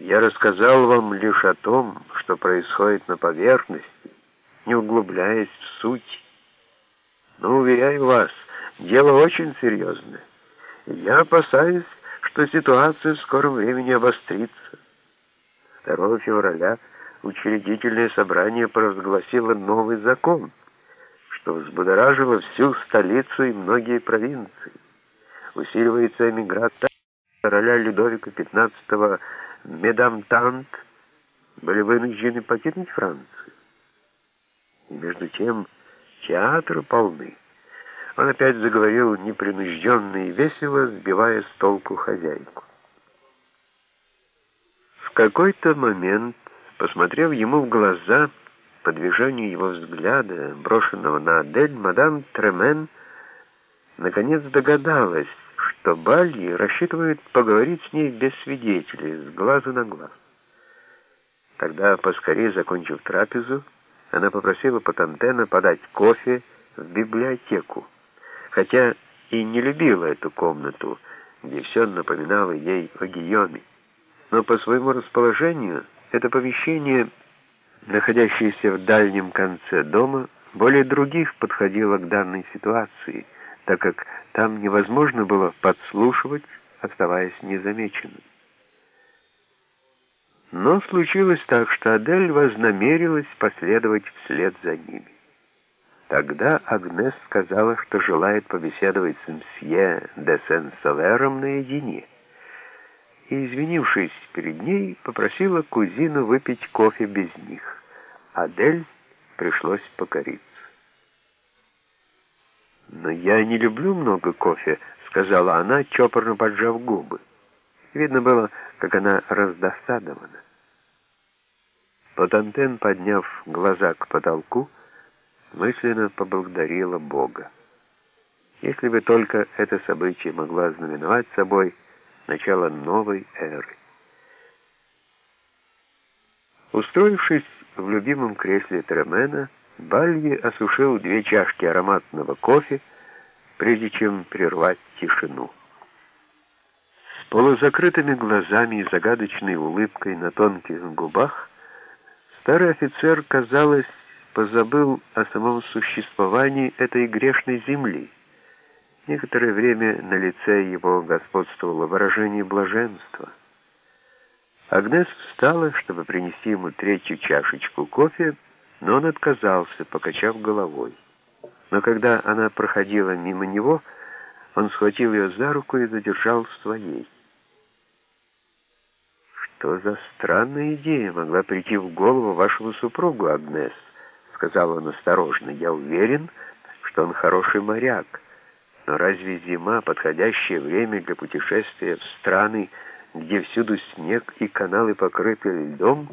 Я рассказал вам лишь о том, что происходит на поверхности, не углубляясь в суть. Но, уверяю вас, дело очень серьезное. Я опасаюсь, что ситуация в скором времени обострится. 2 февраля учредительное собрание провозгласило новый закон, что взбудоражило всю столицу и многие провинции. Усиливается эмиграция короля Людовика XV Медамтант были вынуждены покинуть Францию. Между тем театры полны. Он опять заговорил непринужденно и весело, сбивая с толку хозяйку. В какой-то момент, посмотрев ему в глаза, по движению его взгляда, брошенного на Адель, мадам Тремен наконец догадалась, что Бальи рассчитывает поговорить с ней без свидетелей, с глазу на глаз. Тогда, поскорее закончив трапезу, она попросила Патантена подать кофе в библиотеку, хотя и не любила эту комнату, где все напоминало ей о Гийоме. Но по своему расположению это помещение, находящееся в дальнем конце дома, более других подходило к данной ситуации, так как там невозможно было подслушивать, оставаясь незамеченным. Но случилось так, что Адель вознамерилась последовать вслед за ними. Тогда Агнес сказала, что желает побеседовать с мсье де Сен-Совером наедине, и, извинившись перед ней, попросила кузину выпить кофе без них. Адель пришлось покориться. «Но я не люблю много кофе», — сказала она, чопорно поджав губы. Видно было, как она раздосадована. Потантен, подняв глаза к потолку, мысленно поблагодарила Бога. Если бы только это событие могло ознаменовать собой начало новой эры. Устроившись в любимом кресле Тремена, Бальи осушил две чашки ароматного кофе, прежде чем прервать тишину. С полузакрытыми глазами и загадочной улыбкой на тонких губах старый офицер, казалось, позабыл о самом существовании этой грешной земли. Некоторое время на лице его господствовало выражение блаженства. Агнес встала, чтобы принести ему третью чашечку кофе, но он отказался, покачав головой. Но когда она проходила мимо него, он схватил ее за руку и задержал своей. «Что за странная идея могла прийти в голову вашему супругу, Агнес?» — сказал он осторожно. «Я уверен, что он хороший моряк. Но разве зима — подходящее время для путешествия в страны, где всюду снег и каналы покрыты льдом?»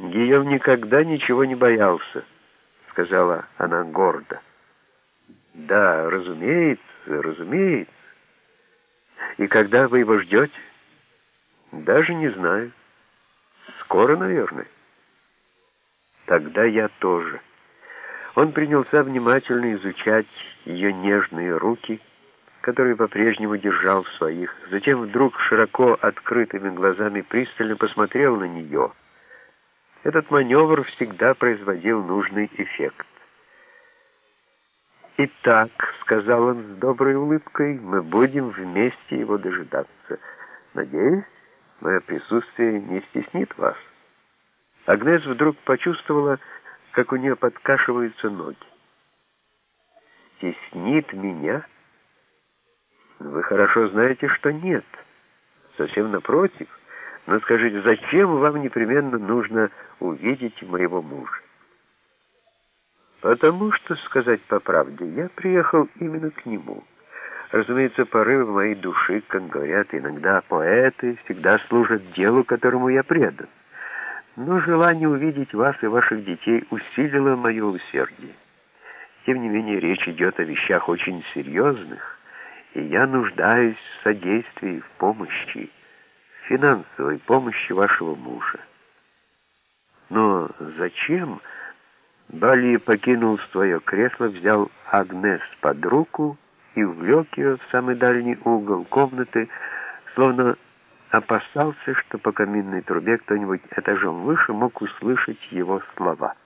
Гийом никогда ничего не боялся, сказала она гордо. Да, разумеется, разумеется. И когда вы его ждете? Даже не знаю. Скоро, наверное. Тогда я тоже. Он принялся внимательно изучать ее нежные руки, которые по-прежнему держал в своих. Затем вдруг широко открытыми глазами пристально посмотрел на нее — этот маневр всегда производил нужный эффект. «Итак», — сказал он с доброй улыбкой, — «мы будем вместе его дожидаться. Надеюсь, мое присутствие не стеснит вас». Агнес вдруг почувствовала, как у нее подкашиваются ноги. «Стеснит меня?» «Вы хорошо знаете, что нет. Совсем напротив». Но скажите, зачем вам непременно нужно увидеть моего мужа? Потому что, сказать по правде, я приехал именно к нему. Разумеется, порывы моей души, как говорят иногда поэты, всегда служат делу, которому я предан. Но желание увидеть вас и ваших детей усилило мое усердие. Тем не менее, речь идет о вещах очень серьезных, и я нуждаюсь в содействии, в помощи финансовой помощи вашего мужа. Но зачем? Бали покинул свое кресло, взял Агнес под руку и увлек ее в самый дальний угол комнаты, словно опасался, что по каминной трубе кто-нибудь этажом выше мог услышать его слова —